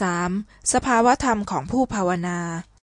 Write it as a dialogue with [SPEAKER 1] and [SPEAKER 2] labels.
[SPEAKER 1] สามสภาวธรรมของผู้ภาวนา